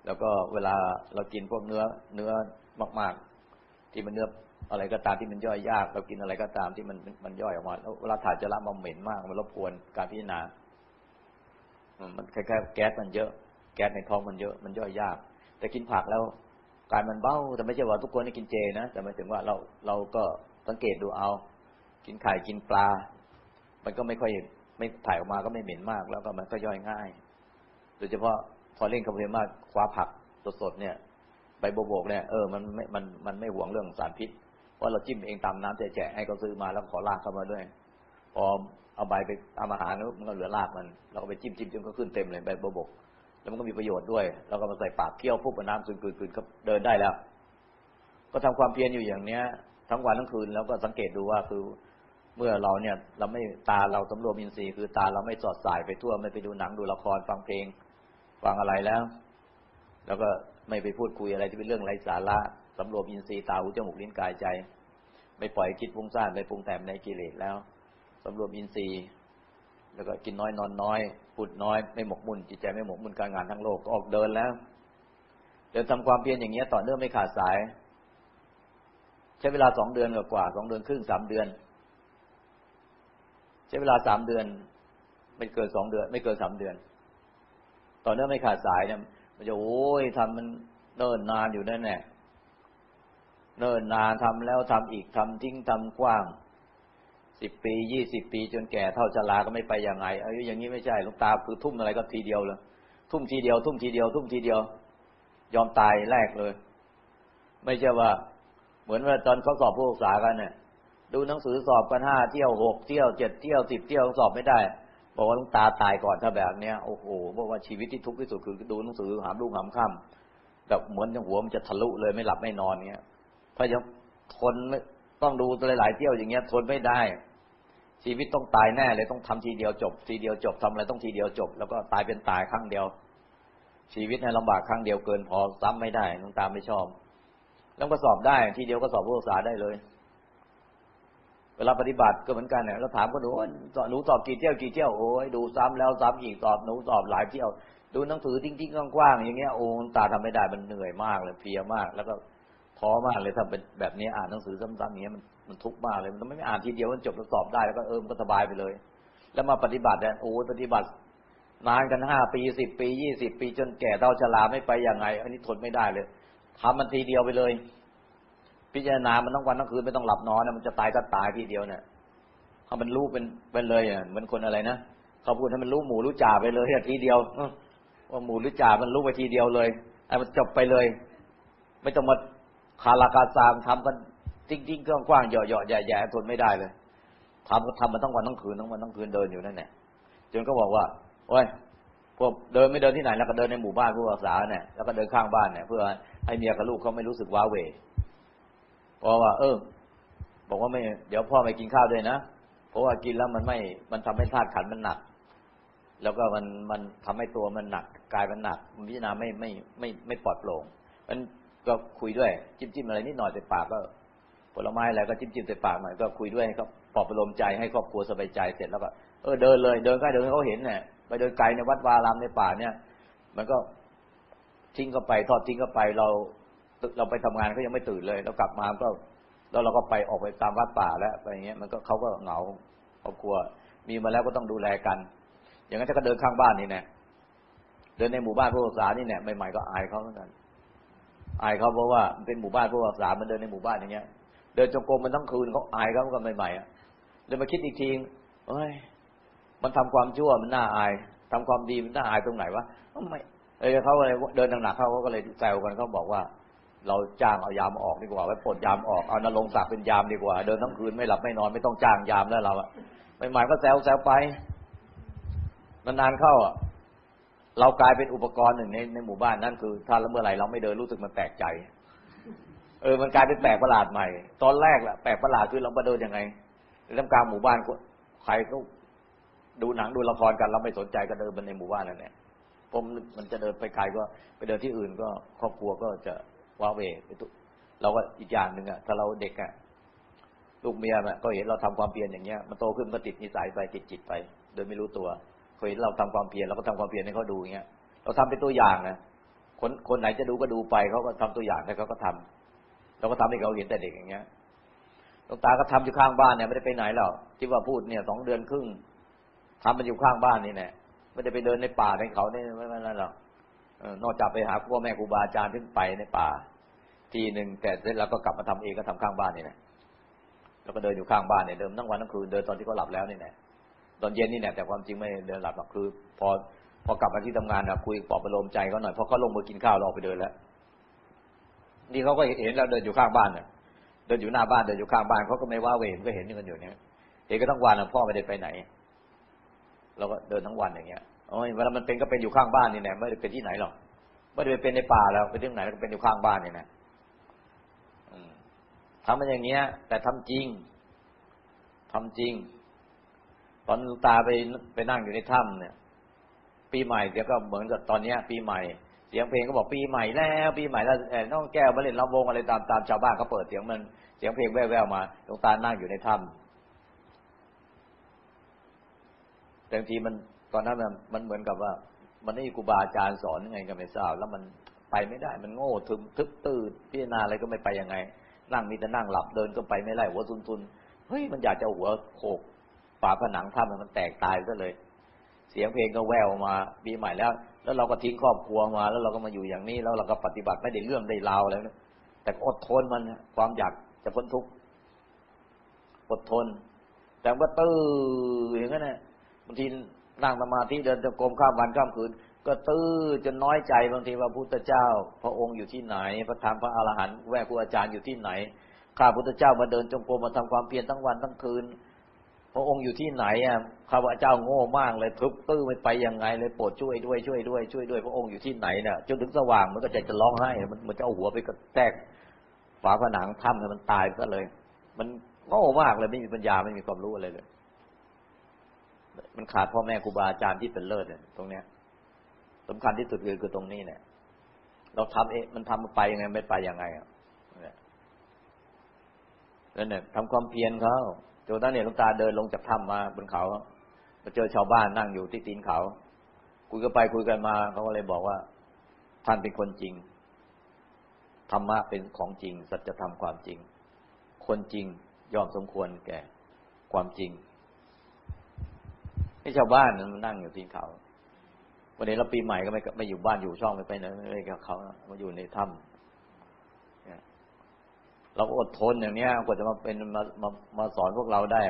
แล้วก็เวลาเรากินพวกเนื้อเนื้อมาก ที่มันเนื้ออะไรก็ตามที่มันย่อยยากเรากินอะไรก็ตามที่มันมันย่อยออกมาแล้วเวลาถ่ายจะละมันเหม็นมากมันรบกวนการพิจารณา มันคล้ายๆแก๊สมันเยอะ แก๊สในท้องมันเยอะมันย่อยยาก แต่กินผักแล้วกายมันเบ้าแต่ไม่ใช่ว่าทุกคนได้กินเจนะแต่หมายถึงว่าเราเราก็สังเกตดูเอา กินไข่กินปลา มันก็ไม่ค่อยไม่ถ่ายออกมาก็ไม่เหม็นมาก แล้วก็มันก็ย่อยง่าย โดยเฉพาะพอเล่นคาเฟ่มากคว้าผักสดๆเนี่ย ใบโบกเนี่ยเออมันไม่มันมันไม่หวงเรื่องสารพิษเพราะเราจิ้มเองตามน้ำแฉะให้เขาซื้อมาแล้วขอลากเข้ามาด้วยพอเอาใบไปทำอาหารมันก็เหลือรากมัน เราก็ไปจิ้มจิ้มจนก็ขึ้นเต็มเลยใบโบกแล้วมันก็มีประโยชน์ด้วยเราก็มาใส่ปากเคี่ยวปุ๊บน้ำซึนคืนคืนก็เดินได้แล้ว ก็ทำความเพียรอยู่อย่างเนี้ย ทั้งวันทั้งคืนแล้วก็สังเกตดูว่าคือเมื่อเราเนี่ยเราไม่ตาเราสำรวมอินทรีย์คือตาเราไม่สอดสายไปทั่วไม่ไปดูหนังดูละครฟังเพลงฟังอะไรแล้ว แล้วก็ ไม่ไปพูดคุยอะไรที่เป็นเรื่องไร้สาระสำรวมอินทรีย์ตาหูจมูกลิ้นกายใจ ไม่ปล่อยคิดฟุ้งซ่านไปปรุงแต่งในกิเลสแล้วสำรวมอินทรีย์ แล้วก็กินน้อยนอนน้อยพูดน้อยไม่หมกมุ่นจิตใจไม่หมกมุ่นการงานทั้งโลกออกเดินแล้วเดินทำความเพียรอย่างเงี้ยต่อเนื่องไม่ขาดสาย ใช้เวลาสองเดือนกว่าสองเดือนครึ่งสามเดือน ใช้เวลาสามเดือน ไม่เกินสองเดือน ไม่เกินสามเดือน ต่อเนื่องไม่ขาดสายเนี่ย มันจะโอ้ยทำมันเนิ่นนานอยู่นั่นแหละเนิ่นนานทำแล้วทำอีกทำทิ้งทำกว้างสิบปียี่สิบปี จนแก่เท่าชราก็ไม่ไปยังไงอายุอย่างนี้ไม่ใช่ลูกตาคือทุ่มอะไรก็ทีเดียวเลยทุ่มทีเดียว ทุ่มทีเดียว ทุ่มทีเดียว ยอมตายแรกเลย ไม่ใช่ว่า เหมือนว่าตอนเขาสอบผู้ศึกษากันเนี่ยดูหนังสือสอบกันห้าเที่ยวหกเที่ยวเจ็ดเที่ยวสิบเที่ยวสอบไม่ได้ บอกว่าลุงตาตายก่อนถ้าแบบเนี้ยโอ้โหบอกว่าชีวิตที่ทุกข์ที่สุดคือดูหนังสือหามลูกหามค่ำแบบเหมือนหัวมันจะทะลุเลยไม่หลับไม่นอนเงี้ยถ้ายังทนไม่ต้องดูหลายๆเที่ยวอย่างเงี้ยทนไม่ได้ ชีวิตต้องตายแน่เลยต้องทำทีเดียวจบ ทีเดียวจบทำอะไรต้องทีเดียวจบ แล้วก็ตายเป็นตายครั้งเดียว ชีวิตในลำบากครั้งเดียวเกินพอซ้ำไม่ได้ลุงตาไม่ชอบ แล้วก็สอบได้ทีเดียวก็สอบผู้ศึกษาได้เลย วลาปฏิบัติก็เหมือนกันเนี่ยเราถามก็ดูหนูสอบกี่เที่ยวกี่เที่ยวโอ้ยดูซ้ำแล้วซ้ำอีกสอบหนูสอบหลายเที่ยว ดูหนังสือทิ้งๆกว้างๆอย่างเงี้ยโอ้ตาทำไม่ได้มันเหนื่อยมากเลยเพลียมาก แล้วก็ท้อมากเลยถ้าเป็นแบบนี้อ่านหนังสือซ้ำๆอย่างเงี้ยมันมันทุกข์มากเลยมันไม่อ่านทีเดียวมันจบแล้วสอบได้แล้วก็เออมันก็สบายไปเลย แล้วมาปฏิบัติเนี่ยโอ้ปฏิบัตินานกันห้าปีสิบปียี่สิบปีจนแก่เท่าชราไม่ไปยังไง อันนี้ทนไม่ได้เลยทำมันทีเดียวไปเลย พิจารณามันต้องวันทั้งคืนไม่ต้องหลับนอนนะมันจะตายก็ตายทีเดียวเนี่ยเขามันรู้เป็นเป็นเลยอะเหมือนคนอะไรนะเขาพูดให้มันรู้หมูรู้จ่าไปเลยทีเดียวว่าหมูรู้จ่ามันรู้ไปทีเดียวเลยไอ้มันจบไปเลย ไม่ต้องมาคาราคาซามทำกันจริงๆกว้างๆเหยาะๆแย่ๆทนไม่ได้เลยทำก็ทำมันต้องวันทั้งคืนทั้งวันทั้งคืนเดินอยู่นั่นแหละจนก็บอกว่าโอ้ยพวกเดินไม่เดินที่ไหนแล้วก็เดินในหมู่บ้านผู้รักษาเนี่ยแล้วก็เดินข้างบ้านเนี่ยเพื่อให้เมียกับลูกเขาไม่รู้สึกว้าเห วพราะว่า เออ บอกว่าไม่ เดี๋ยวพ่อไม่กินข้าวด้วยนะ เพราะว่ากินแล้วมันไม่ มันทำให้ธาตุขันมันหนัก แล้วก็มันมันทำให้ตัวมันหนักกายมันหนักมันพิจารณาไม่ไม่ไม่ไม่ปลอดโปร่งมันก็คุยด้วยจิ้มจิ้มอะไรนิดหน่อยใส่ปากก็ผลไม้อะไรก็จิ้มจิ้มใส่ปากหน่อยก็คุยด้วยให้เขาปลอบประโลมใจให้ครอบครัวสบายใจเสร็จแล้วก็เออเดินเลยเดินใกล้เดินเขาเห็นเนี่ยไปเดินไกลในวัดวารามในป่าเนี่ย มันก็ทิ้งเข้าไปทอดทิ้งเข้าไปเรา เราไปทำงานเขายังไม่ตื่นเลยเรากลับมาก็ แล้วเราก็ไปออกไปตามวัดป่าแล้วไปอย่างเงี้ยมันก็เขาก็เหงาครอบครัว มีมาแล้วก็ต้องดูแลกัน อย่างนั้นถ้าก็เดินข้างบ้านนี่แน่เดินในหมู่บ้านผู้ศึกษานี่เนี่ยใหม่ๆก็อายเขาเหมือนกันอายเขาเพราะว่ามันเป็นหมู่บ้านผู้ศึกษามันเดินในหมู่บ้านอย่างเงี้ย เดินจงกรมมันทั้งคืนเขาอายเขาก็ใหม่ๆอะเลยมาคิดอีกทีเอ้ยมันทำความชั่วมันน่าอายทำความดีมันน่าอายตรงไหนวะไม่เออเขาเลยเดินหนักๆเขาก็เลยแซวกันเขาบอกว่า เราจ้างเอายามออกดีกว่าไว้ปลดยามออกเอานรงศักดิ์เป็นยามดีกว่า เดินทั้งคืนไม่หลับไม่นอนไม่ต้องจ้างยามแล้วเราอะไม่หมายก็แซวแซวไปนานๆเข้าอะเรากลายเป็นอุปกรณ์หนึ่งในในหมู่บ้านนั่นคือถ้าเมื่อไหร่เราไม่เดินรู้สึกมันแปลกใจ เออมันกลายเป็นแปลกประหลาดใหม่ ตอนแรกแหละแปลกประหลาดคือเราไปเดินยังไงในลำกลางหมู่บ้านใครก็ดูหนังดูละครกันเราไม่สนใจก็เดินไปในหมู่บ้านนั่นแหละผมมันจะเดินไปไกลก็ไปเดินที่อื่นก็ครอบครัวก็จะ ว้าเวเราก็อีกอย่างหนึ่งอะถ้าเราเด็กอะลูกเมียอะก็เห็นเราทำความเพียรอย่างเงี้ยมันโตขึ้นก็ติดนิสัยไปติดจิตไป โดยไม่รู้ตัวเคยเห็นเราทำความเพียรเราก็ทำความเพียรให้เขาดูอย่างเงี้ย เราทำเป็นตัวอย่างนะคนคนไหนจะดูก็ดูไปเขาก็ทำตัวอย่างให้วเขาก็ทำเราก็ทำให้เขาเห็นแต่เด็กอย่างเงี้ยหลวงตาก็ทำอยู่ข้างบ้านเนี่ยไม่ได้ไปไหนหรอกที่ว่าพูดเนี่ยสองเดือนครึ่งทำมันอยู่ข้างบ้านนี่แน่ไม่ได้ไปเดินในป่าในเขาเนี่ยไม่ไม่นั่นหรอกนอกจากไปหาพ่อแม่ครูบาอาจารย์ขึ้นไปในป่า ทีหนึ่งแต่เสร็จแล้วก็กลับมาทำเองก็ทำข้างบ้านนี่แหละแล้วก็เดินอยู่ข้างบ้านเนี่ยเดินทั้งวันทั้งคืนเดินตอนที่เขาหลับแล้วนี่แหละตอนเย็นนี่แหละแต่ความจริงไม่เดินหลับหรอกคือ พอพอกลับมาที่ทำงานนะคุยปลอบประโลมใจเขาหน่อยพอเขาลงมือกินข้าวเราออกไปเดินแล้วนี่เขาก็เห็นเราเดินอยู่ข้างบ้านเนี่ยเดินอยู่หน้าบ้านเดินอยู่ข้างบ้านเขาก็ไม่ว่าเวรก็เห็นกันอยู่เนี่ยเห็นก็ทั้งวันพ่อไม่ได้ไปไหนเราก็เดินทั้งวันอย่างเงี้ยโอ้ยเวลามันเป็นก็เป็นอยู่ข้างบ้านนี่แหละไม่ได้เป็นที่ไหนหรอกไม่ได้ไปเป็นในป่าแล้วไปที่ไหนแล้วก็เป็นอยู่ข้างบ้านนี่นะ ทำมันอย่างเงี้ย แต่ทำจริงทำจริง ตอนตาไปไปนั่งอยู่ในถ้ำเนี่ย ปีใหม่เดี๋ยวก็เหมือนกับตอนเนี้ย ปีใหม่เสียงเพลงก็บอกปีใหม่แล้วปีใหม่แล้วน้องแก้วมาเล่นลำวงอะไรตามตามชาวบ้านเขาเปิดเสียงมันเสียงเพลงแว่วๆมาหลวงตานั่งอยู่ในถ้ำแต่บางทีมันตอนนั้นมันมันเหมือนกับว่า มันไม่มีครูบาอาจารย์สอนยังไงก็ไม่ทราบแล้วมันไปไม่ได้ มันโง่ทึมทึบตื้อพิจารณาอะไรก็ไม่ไปยังไง นั่งมีแต่นั่งหลับเดินก็ไปไม่ได้หัวทุนๆเฮ้ยมันอยากจะหัวโขกฝาผนังถ้ำมันแตกตายซะเลย เสียงเพลงก็แววมาปีใหม่แล้ว แล้วเราก็ทิ้งครอบครัวมา แล้วเราก็มาอยู่อย่างนี้แล้วเราก็ปฏิบัติไม่ได้เรื่องได้ราวแล้วแต่อดทนมันความอยากจะพ้นทุกข์อดทน แต่ว่าตื้ออย่างนั้นนะบางทีนั่งสมาธิเดินจงกรมข้ามวันข้ามคืน ก็ตื้อจนน้อยใจบางทีว่าพุทธเจ้า พระองค์อยู่ที่ไหน พระธรรมพระอรหันต์แวกครูอาจารย์อยู่ที่ไหนข้าพุทธเจ้ามาเดินจงกรมมาทำความเพียรทั้งวันทั้งคืน พระองค์อยู่ที่ไหนอะข้าพเจ้าโง่มากเลยทุบตื้อไม่ไปยังไงเลยโปรดช่วยด้วยช่วยด้วยช่วยด้วย พระองค์อยู่ที่ไหนเนี่ยจนถึงสว่างมันก็ใจจะร้องไห้มันมันจะเอาหัวไปกระแทกฝาผนังถ้ำให้มันตายซะเลย มันโง่มากเลยไม่มีปัญญาไม่มีความรู้อะไรเลย มันขาดพ่อแม่ครูบาอาจารย์ที่เป็นเลิศเนี่ยตรงเนี้ย สำคัญที่สุดคือคือตรงนี้เนี่ย เราทำเองมันทำไปยังไงไม่ไปยังไงอะนั่นเนี่ยทำความเพียรเขาจนนั้นเนี่ยหลวงตาเดินลงจากถ้ำมาบนเขามาเจอชาวบ้านนั่งอยู่ที่ตีนเขาคุยกันไปคุยกันมาเขาก็เลยบอกว่า ท่านเป็นคนจริงธรรมะเป็นของจริง สัจธรรมความจริง คนจริงยอมสมควรแก่ความจริงให้ชาวบ้านมันนั่งอยู่ตีนเขา วันนี้เราปีใหม่ก็ไม่ไม่อยู่บ้านอยู่ช่องไม่ไปไหนไม่กับเขามาอยู่ในถ้ำเราก็อดทนอย่างเนี้ยกว่าจะมาเป็นมามามาสอนพวกเราได้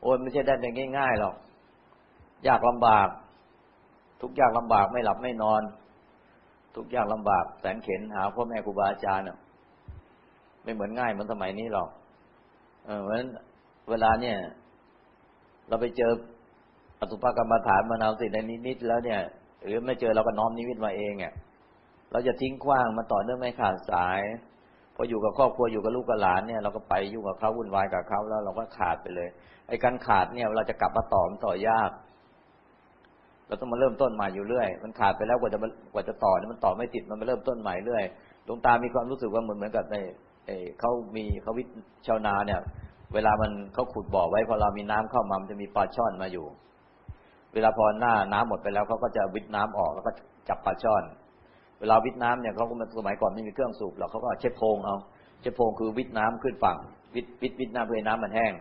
โอ้ยไม่ใช่ได้แต่ง่ายๆหรอกยากลำบาก ทุกยากลำบากไม่หลับไม่นอน ทุกยากลำบากแสนเข็นหาพ่อแม่ครูบาอาจารย์ไม่เหมือนง่ายเหมือนสมัยนี้หรอกเออเพราะฉะนั้นเวลาเนี่ย เราไปเจออสุภกรรมฐานมานาวสิในนิดๆแล้วเนี่ย หรือไม่เจอเราก็น้อมนิมิตมาเองอะเราจะทิ้งขว้างมาต่อเนื่องไม่ขาดสายพออยู่กับครอบครัวอยู่กับลูกกับหลานเนี่ยเราก็ไปยุ่งกับเขาวุ่นวายกับเขาแล้วเราก็ขาดไปเลย ไอ้การขาดเนี่ยเราจะกลับมาต่อมันต่อยาก เราต้องมาเริ่มต้นใหม่อยู่เรื่อย มันขาดไปแล้วกว่าจะกว่าจะต่อเนี่ยมันต่อไม่ติดมันมาเริ่มต้นใหม่เรื่อยดวงตามีความรู้สึกว่าเหมือนเหมือนกับในเขามีเขาวิชาวนาเนี่ย เวลามันเขาขุดบ่อไว้พอเรามีน้ำเข้ามามันจะมีปลาช่อนมาอยู่ เวลาพอหน้าน้ำหมดไปแล้วเขาก็จะวิทน้ำออกแล้วก็จับปลาช่อน เวลาวิทน้ำเนี่ยเขาก็มาสมัยก่อนไม่มีเครื่องสูบหรอกเขาก็เช็ดโพงเอาเช็ดโพงคือวิทน้ำขึ้นฝั่ง วิทวิทวิทน้ำเพื่อให้น้ำมันแห้ง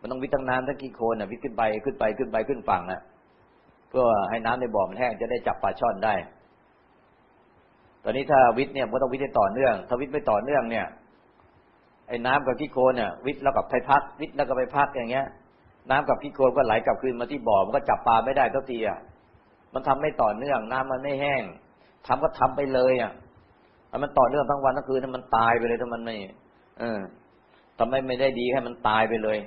มันต้องวิททั้งน้ำทั้งกี่โคนอะวิทขึ้นไปขึ้นไปขึ้นไปขึ้นฝั่งนะเพื่อให้น้ำในบ่อมันแห้งจะได้จับปลาช่อนได้ ตอนนี้ถ้าวิทเนี่ยมันต้องวิทให้ต่อเนื่อง ถ้าวิทไม่ต่อเนื่องเนี่ยไอ้น้ำกับขี้โคลนเนี่ยวิทแล้วกับไปพัก วิทแล้วก็ไปพักอย่างเงี้ย น้ำกับขี้โคลนก็ไหลกลับคืนมาที่บ่อมันก็จับปลาไม่ได้เท่าทีอะมันทำไม่ต่อเนื่อง น้ำมันไม่แห้งทำก็ทำไปเลยอะมันต่อเนื่องทั้งวันทั้งคืนมันตายไปเลยถ้ามันไม่ เออทำไมไม่ได้ดีให้มันตายไปเลย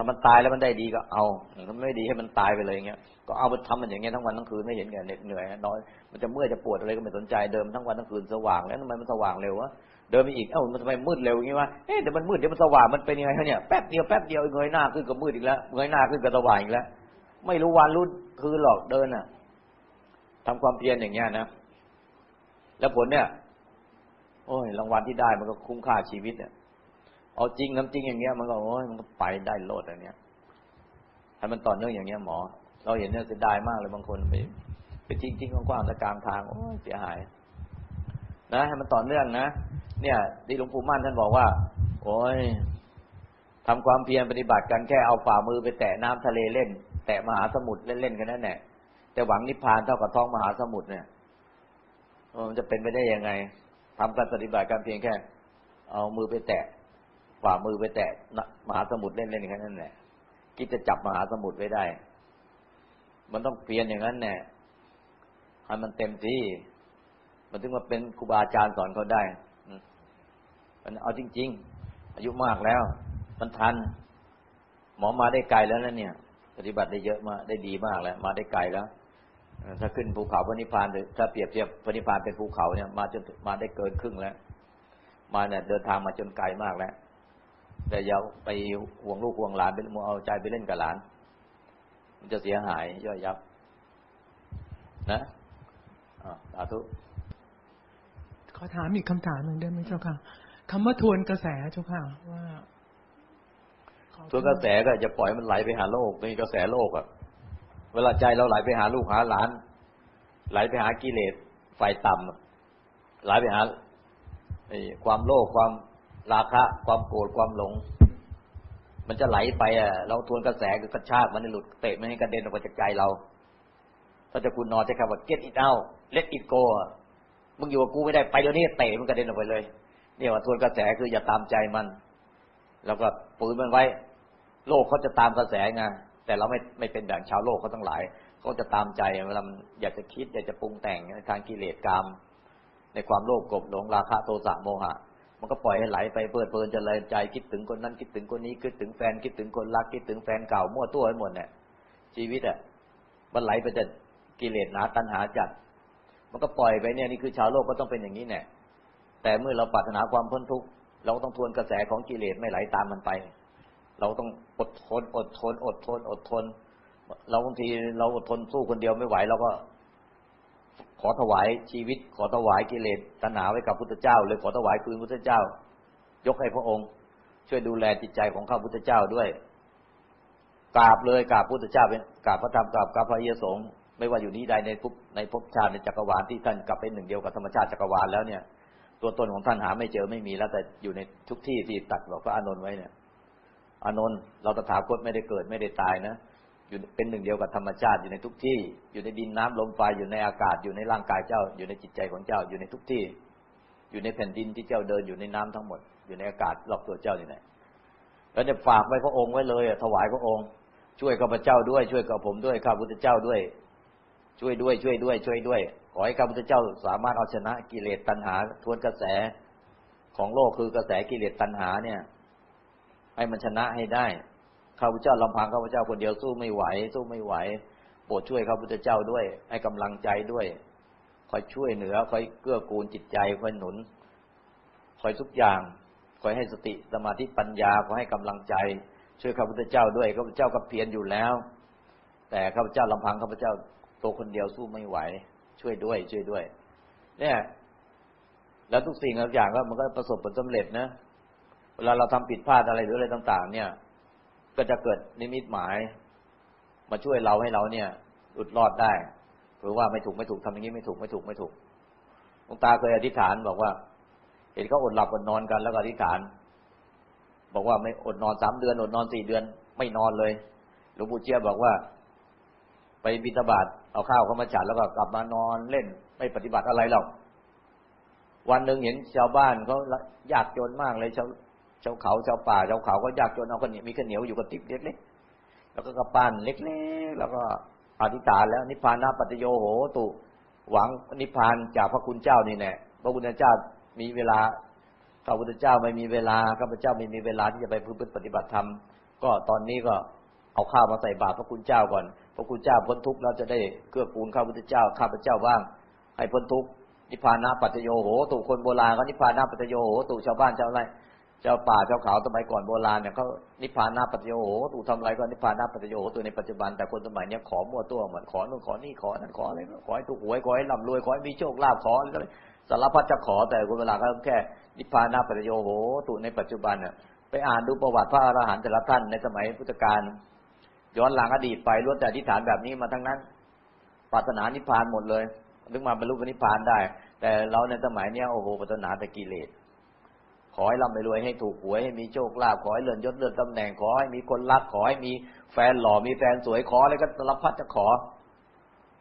ถ้ามันตายแล้วมันได้ดีก็เอาถ้าไม่ดีให้มันตายไปเลยอย่างเงี้ย ก็เอาไปทำมันอย่างเงี้ยทั้งวันทั้งคืนไม่เห็นแก่เหนื่อยนอยมันจะเมื่อยจะปวดอะไรก็ไม่สนใจเดิมทั้งวันทั้งคืนสว่างแล้วทำไมมันสว่างเร็ววะเดินไปอีก เอ้า มันทำไมมืดเร็วอย่างนี้วะ เอ๊ะเดี๋ยวมันมืดเดี๋ยวมันสว่าง มันเป็นยังไงเนี่ยแป๊บเดียวแป๊บเดียวเงยหน้าขึ้นก็มืดอีกแล้ว เงยหน้าขึ้นก็สว่างอีกแล้ว ไม่รู้วันรู้คืนหรอกเดินอะทำความเพียรอย่างเงี้ยนะ แล้วผลเนี่ย โอ้ย รางวัลที่ได้มันก็คุ้มค่าชีวิตเนี่ย เอาจริงน้ำจริงอย่างเงี้ย มันก็โอ้ยมันก็ไปได้โลดอะไรเนี้ยถ้ามันต่อเนื่องอย่างเงี้ยหมอ เราเห็นเนี่ยเสียดายมากเลยบางคนไปไปจริงจริงกว้างๆตะกลางทางโอ้ยเสียหาย นะให้มันต่อเนื่องนะเนี่ยที่หลวงปู่มั่นท่านบอกว่า โอ้ยทำความเพียรปฏิบัติกันแค่เอาฝ่ามือไปแตะน้ำทะเลเล่น แตะมหาสมุทรเล่นๆกันนั่นแหละแต่หวังนิพพานเท่ากับท้องมหาสมุทรเนี่ยมันจะเป็นไปได้ยังไงทำการปฏิบัติการเพียงแค่ เอามือไปแตะ ฝ่ามือไปแตะมหาสมุทรเล่นๆแค่นั้นแหละคิดจะจับมหาสมุทรไว้ได้ มันต้องเปลี่ยนอย่างนั้นแน่ให้มันเต็มที่ มันถึงมาเป็นครูบาอาจารย์สอนเขาได้มันเอาจริง ๆ อายุมากแล้ว มันทัน หมอมาได้ไกลแล้วนะเนี่ย ปฏิบัติได้เยอะมาได้ดีมากแล้ว มาได้ไกลแล้วถ้าขึ้นภูเขาพระนิพพานถ้าเปรียบเทียบพระนิพพานเป็นภูเขาเนี่ย มาจนมาได้เกินครึ่งแล้ว มาเนี่ยเดินทางมาจนไกลมากแล้ว แต่อย่าไปห่วงลูกห่วงหลานไปมัวเอาใจไปเล่นกับหลาน มันจะเสียหายย่อยยับ นะอ่าสาธุขอถามอีกคำถามหนึ่งได้ไหมเจ้าค่ะคำว่าทวนกระแสเจ้าค่ะว่าทวนกระแสก็จะปล่อยมันไหลไปหาโลกนี่กระแสโลกอะเวลาใจเราไหลไปหาลูกหาหลาน ไหลไปหากิเลสไฟต่ำไหลไปหาความโลภความ ราคะ ความโกรธความหลง มันจะไหลไปอะเราทวนกระแสก็กระชากมันหลุดเตะไม่ให้กระเด็นออกมาจากใจเราถ้าจะคุณนอนจะคำว่า get it out let it go มึงอยู่กับกูไม่ได้ไปเดี๋ยวนี้เตะมันกระเด็นออกไปเลย เนี่ยว่าทวนกระแสคืออย่าตามใจมัน แล้วก็ปืนมันไว้ โลกเขาจะตามกระแสไงแต่เราไม่ไม่เป็นแบบชาวโลกเขาทั้งหลายเขาจะตามใจเวลาอยากจะคิดอยากจะปรุงแต่งในทางกิเลสกรรม ในความโลภกบหลงราคะโทสะโมหะ มันก็ปล่อยให้ไหลไปเปิดเพลินจะเลยใจคิดถึงคนนั้นคิดถึงคนนี้คิดถึงแฟนคิดถึงคนรักคิดถึงแฟนเก่ามั่วตัวไปหมดเนี่ยชีวิตอะมันไหลไปแต่กิเลสหนาตัณหาจัด มันก็ปล่อยไปเนี่ยนี่คือชาวโลกก็ต้องเป็นอย่างนี้เนี่ยแต่เมื่อเราปรารถนาความพ้นทุกข์เราต้องทวนกระแสของกิเลสไม่ไหลตามมันไป เราต้องอดทนอดทน อดทน อดทน เราบางทีเราอดทนสู้คนเดียวไม่ไหวเราก็ ขอถวายชีวิต ขอถวายกิเลสตัณหาไว้กับพุทธเจ้าเลยขอถวายคืนพุทธเจ้า ยกให้พระองค์ ช่วยดูแลจิตใจของข้าพุทธเจ้าด้วยกราบเลยกราบพุทธเจ้าเป็นกราบพระธรรมกราบกราบพระเยสงไม่ว่าอยู่นี้ใดในภพในภพชาติในจักรวาลที่ท่านกลับเป็นหนึ่งเดียวกับธรรมชาติจักรวาลแล้วเนี่ย ตัวตนของท่านหาไม่เจอไม่มีแล้วแต่อยู่ในทุกที่ที่ตัดบอกพระอานนท์ไว้เนี่ยอานนท์เราตถาคตไม่ได้เกิดไม่ได้ตายนะ อยู่เป็นหนึ่งเดียวกับธรรมชาติอยู่ในทุกที่ อยู่ในดินน้ำลมไฟอยู่ในอากาศอยู่ในร่างกายเจ้า อยู่ในจิตใจของเจ้าอยู่ในทุกที่ อยู่ในแผ่นดินที่เจ้าเดินอยู่ในน้ำทั้งหมด อยู่ในอากาศรอบตัวเจ้าอยู่ไหนแล้วเนี่ยฝากไว้พระองค์ไว้เลยถวายพระองค์ ช่วยข้าพเจ้าด้วยช่วยกับผมด้วยข้าพุทธเจ้าด้วย ช่วยด้วยช่วยด้วย ช่วยด้วยขอให้ข้าพุทธเจ้าสามารถเอาชนะกิเลสตัณหา ทวนกระแสของโลกคือกระแสกิเลสตัณหาเนี่ย ให้มันชนะให้ได้ ข้าพเจ้าลำพังข้าพเจ้าคนเดียวสู้ไม่ไหว สู้ไม่ไหวโปรดช่วยข้าพเจ้าด้วย ให้กำลังใจด้วย คอยช่วยเหนือคอยเกื้อกูลจิตใจคอยหนุน คอยทุกอย่าง คอยให้สติสมาธิปัญญาคอยให้กำลังใจ ช่วยข้าพเจ้าด้วยข้าพเจ้าก็เพียรอยู่แล้ว แต่ข้าพเจ้าลำพังข้าพเจ้าตัวคนเดียวสู้ไม่ไหว ช่วยด้วย ช่วยด้วย เนี่ย แล้วทุกสิ่งทุกอย่างก็มันก็ประสบผลสำเร็จนะเวลาเราทำผิดพลาดอะไรหรืออะไรต่าง ๆ เนี่ย ก็จะเกิดนิมิตหมาย มาช่วยเราให้เราเนี่ยหลุดรอดได้หรือว่าไม่ถูกไม่ถูกทำอย่างนี้ไม่ถูกไม่ถูกไม่ถูกหลวงตาเคยอธิษฐานบอกว่า เห็นเขาอดหลับอดนอนกันแล้วก็อธิษฐาน บอกว่าไม่อดนอนสามเดือนอดนอนสี่เดือน ไม่นอนเลยหลวงปู่เจียบอกว่า ไปบิณฑบาตเอาข้าวเข้ามาฉันแล้วก็กลับมานอนเล่น ไม่ปฏิบัติอะไรหรอกวันหนึ่งเห็นชาวบ้านเขายากจนมากเลยชาว ชาวเขาชาวป่าชาวเขาก็ยากจนเอาคนมีข้าวเหนียวอยู่กับติบเล็กๆแล้วก็กระปั้นเล็กๆแล้วก็อธิษฐานแล้วนิพพานาปัจโยโหตุ หวังนิพพานจากพระคุณเจ้านี่แน่พระพุทธเจ้ามีเวลาพระพุทธเจ้าไม่มีเวลาข้าพเจ้าไม่มีเวลาที่จะไปพึ่งปฏิบัติธรรมก็ตอนนี้ก็เอาข้าวมาใส่บาตรพระคุณเจ้าก่อน พระคุณเจ้าพ้นทุกข์เราจะได้เกื้อกูลข้าพุทธเจ้าข้าพเจ้าบ้างให้พ้นทุกข์นิพพานะปัจโยโหตูคนโบราณเขานิพพานะปัจโยโหตูชาวบ้านชาวไร เจ้าป่าเจ้าเขาสมัยก่อนโบราณเนี่ยเขานิพพานะปัจโยโหตู่ทำอะไรก็นิพพานะปัจโยโหตู่ในปัจจุบันแต่คนสมัยนี้ขอมั่วตัวเหมือนขอนู่นขอนี่ขอนั่นขออะไรขอให้ถูกหวยขอให้ร่ำรวยขอให้มีโชคลาภขออะไรสารพัดจะขอแต่คนเวลาก็แค่นิพพานะปัจโยโหตูในปัจจุบันเนี่ยไปอ่านดูประวัติพระอรหันต์แต่ละท่านในสมัยพุทธกาลย้อนหลังอดีตไปล้วนแต่อธิษฐานแบบนี้มาทั้งนั้นปรารถนานิพพานหมดเลยถึงมาบรรลุนิพพานได้ แต่เราในสมัยเนี้ยโอ้โหปรารถนาแต่กิเลส ขอให้ร่ำไปรวยให้ถูกหวยให้มีโชคลาภขอให้เลื่อนยศเลื่อนตำแหน่งขอให้มีคนรักขอให้มีแฟนหล่อมีแฟนสวยขออะไรก็สารพัดจะขอ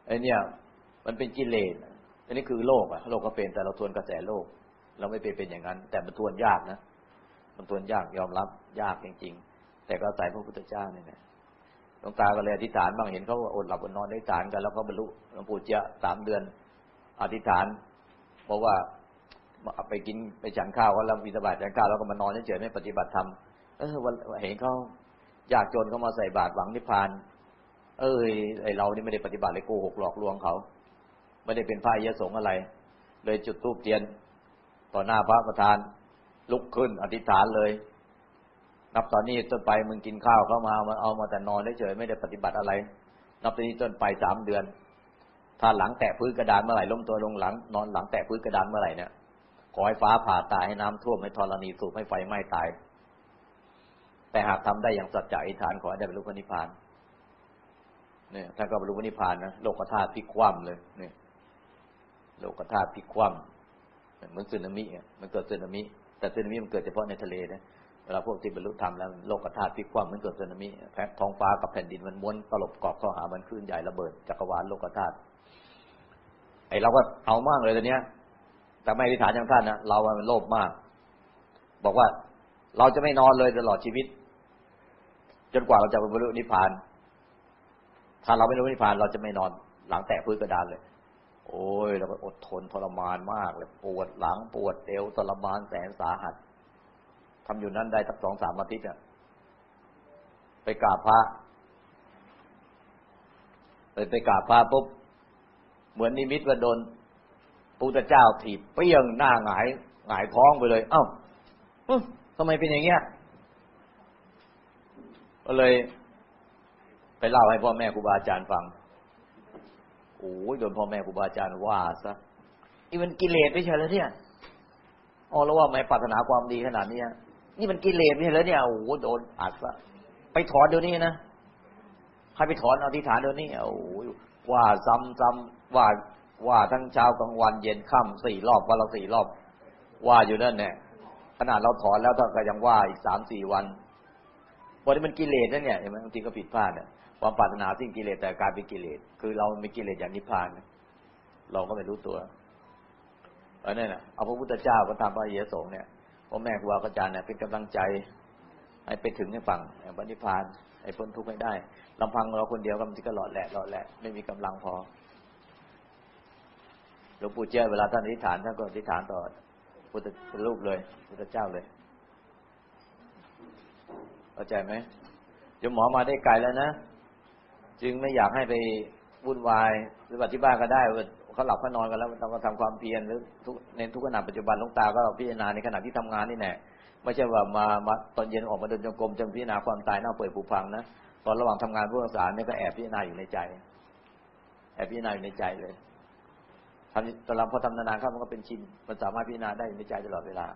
ไอ้เนี่ย มันเป็นกิเลสอันนี้คือโลกอะโลกก็เป็นแต่เราทวนกระแสโลก เราไม่ไปเป็นอย่างนั้น แต่มันทวนยากนะมันทวนยากยอมรับ ยากจริง ๆ แต่ก็อาศัยพระพุทธเจ้าเนี่ยนะหลวงตาก็เลยอธิษฐานบ้างเห็นเขาอดหลับอดนอนอธิษฐานกันแล้วก็บรรลุหลวงปู่เจ้าสามเดือน อธิษฐาน เพราะว่า ไปกินไปฉันข้าวก็แล้ววิสบาตฉันข้าวแล้วก็มานอนเฉยๆไม่ปฏิบัติธรรมเออวันเห็นเขาอยากจนเขามาใส่บาตรหวังนิพพาน เอ้ยไอเรานี่ไม่ได้ปฏิบัติเลยโกหกหลอกลวงเขา ไม่ได้เป็นพระยสงอะไร เลยจุดทูบเทียน ต่อหน้าพระประธาน ลุกขึ้นอธิษฐานเลย นับตอนนี้ต้นไปมึงกินข้าวเข้ามามาเอามาแต่นอนเฉยไม่ได้ปฏิบัติอะไร นับตอนนี้ต้นไปสามเดือน ถ้าหลังแตะพื้นกระดานเมื่อไหร่ล้มตัวลงหลัง นอนหลังแตะพื้นกระดานเมื่อไหร่เนี่ย อให้ฟ้าผ่าตายให้น้ำท่วมให้ธรณีสูบให้ไฟไหม้ตาย แต่หากทำได้อย่างสัจจะอิฐานขอให้ได้บรรลุพระนิพพานเนี่ยท่านก็บรรลุพระนิพพานนะโลกธาตุพลิกคว่ำเลยเนี่ยโลกธาตุพลิกคว่ำเหมือนสึนามิมันเกิดสึนามิ แต่สึนามิมันเกิดเฉพาะในทะเลนะเวลาพวกที่บรรลุธรรมแล้วโลกธาตุพลิกคว่ำมันเกิดสึนามิแผ่ท้องฟ้ากับแผ่นดินมันม้วนตลบกอบเข้าหามันคลื่นใหญ่ระเบิดจักรวาลโลกธาตุไอเราก็เอามากเลยตอนเนี้ย แต่ไม่อธิษฐานอย่างท่านนะเรามันโลภมาก บอกว่าเราจะไม่นอนเลยตลอดชีวิต จนกว่าเราจะบรรลุนิพพาน ถ้าเราไม่รู้นิพพาน เราจะไม่นอนหลังแตะพื้นกระดานเลย โอ้ยเราก็อดทนทรมานมากเลยปวดหลังปวดเอวทรมานแสนสาหัสทำอยู่นั้นได้สักสองสามอาทิตย์อะไปกราบพระไปไปกราบพระปุ๊บเหมือนนิมิตว่าโดน พุทธเจ้าถีบเปี้ยงหน้าหงายหงายท้องไปเลย เอ้าทำไมเป็นอย่างเงี้ยก็เลย ไปเล่าให้พ่อแม่ครูบาอาจารย์ฟังโอ้ยโดนพ่อแม่ครูบาอาจารย์ว่าซะนี่มันกิเลสไม่ใช่แล้วเนี่ยอ๋อแล้วว่าไม่ปรารถนาความดีขนาดนี้นี่มันกิเลสไม่ใช่แล้วเนี่ยโอ้โหโดนอัดซะไปถอนเดี๋ยวนี้นะใครไปถอนอธิษฐานเดี๋ยวนี้โอ้ยว่าซ้ำซ้ำว่า ว่าทั้งเช้ากลางวันเย็นค่ำสี่รอบวันละสี่รอบ ว่าอยู่นั่นเนี่ยขนาดเราถอนแล้วท่านก็ยังว่าอีกสามสี่วันวันนี้มันกิเลสนั่นเนี่ยเห็นไหมบางทีก็ผิดพลาดเนี่ยความปรารถนาสิ่งกิเลสแต่กลายเป็นกิเลส คือเราม่กิเลสอย่างนิพพานเราก็ไม่รู้ตัวเออเนี่ยเอาพระพุทธเจ้าก็ตามพระเยสงเนี่ยพ่อแม่ครูอาจารย์เนี่ยเป็นกำลังใจให้ไปถึงให้ฟังพระนิพพานให้พ้นทุกข์ให้ได้ลำพังเราคนเดียวก็มันก็หลอดแหละหลอดแหละไม่มีกำลังพอ หลวงปู่เจ้าเวลาท่านอธิษฐานท่านก็อธิษฐานต่อพุทธรูปเลยพุทธเจ้าเลยเข้าใจไหมโยมหมอมาได้ไกลแล้วนะจึงไม่อยากให้ไปวุ่นวายหรือปฏิบัติก็ได้เขาหลับเขานอนกันแล้วเราก็ทำความเพียรหรือทุกในทุกขณะปัจจุบันลุงตาก็พิจารณาในขณะที่ทำงานนี่แน่ไม่ใช่ว่ามามาตอนเย็นออกมาเดินจงกรมจงพิจารณาความตายเน่าเปื่อยผุพังนะตอนระหว่างทำงานผู้รักษาเนี่ยก็แอบพิจารณาอยู่ในใจ แอบพิจารณาอยู่ในใจเลยำตอนเราพอทำนานๆเข้ามันก็เป็นชิน มันสามารถพิจารณาได้ในใจตลอดเวลา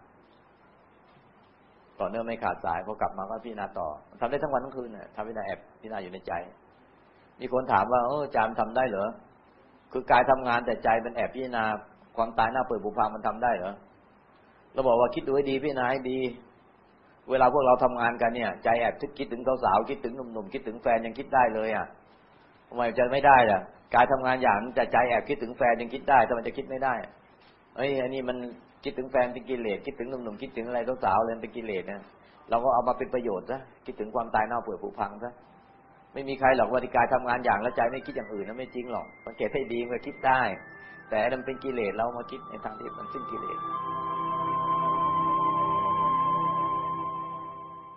ต่อเนื่องไม่ขาดสายพอกลับมาก็พิจารณาต่อทำได้ทั้งวันทั้งคืนเนี่ยทำพิจารณาแอบพิจารณาอยู่ในใจ มีคนถามว่า เออจามทำได้เหรอ คือกายทำงานแต่ใจมันแอบพิจารณาความตายหน้าเปิดบุพังมันทำได้เหรอ เราบอกว่าคิดดูให้ดีพิจารณาให้ดี เวลาพวกเราทำงานกันเนี่ย ใจแอบคิดถึงสาวๆคิดถึงหนุ่มๆคิดถึงแฟนยังคิดได้เลยอะทำไมจะไม่ได้ล่ะ กายทำงานอย่างจะใจแอบคิดถึงแฟนยังคิดได้ แต่มันจะคิดไม่ได้เอ้ยอันนี้มันคิดถึงแฟนเป็นกิเลสคิดถึงหนุ่มๆคิดถึงอะไรสาวๆเลยเป็นกิเลสนะเราก็เอามาเป็นประโยชน์ซะคิดถึงความตายเน่าเปื่อยผุพังซะไม่มีใครหรอกว่าที่กายทำงานอย่างแล้วใจไม่คิดอย่างอื่นนะไม่จริงหรอกสังเกตให้ดีมันคิดได้ แต่มันเป็นกิเลสเรามาคิดในทางที่มันสิ้นกิเลส